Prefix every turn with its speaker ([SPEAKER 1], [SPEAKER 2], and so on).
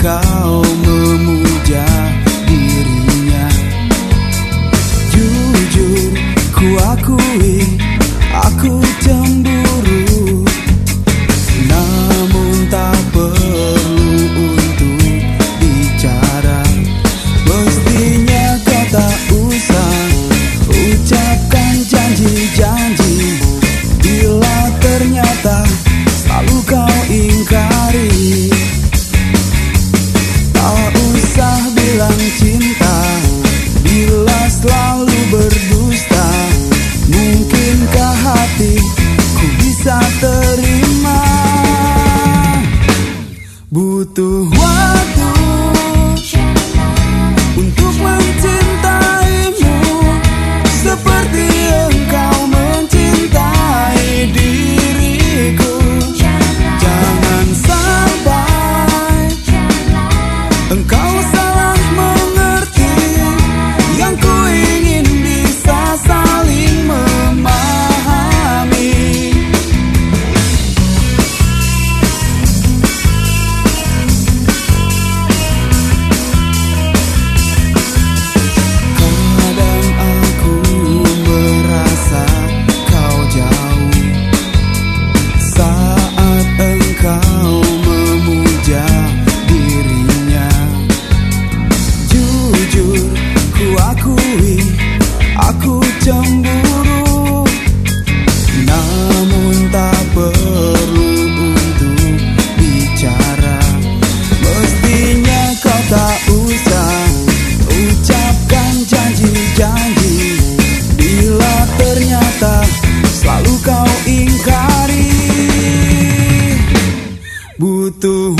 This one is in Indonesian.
[SPEAKER 1] kau memuja dirinya. Jujur ku akui aku cemburu. Namun tak perlu untuk bicara. Mestinya kau tak usah ucapkan janji-janji. Bila ternyata tu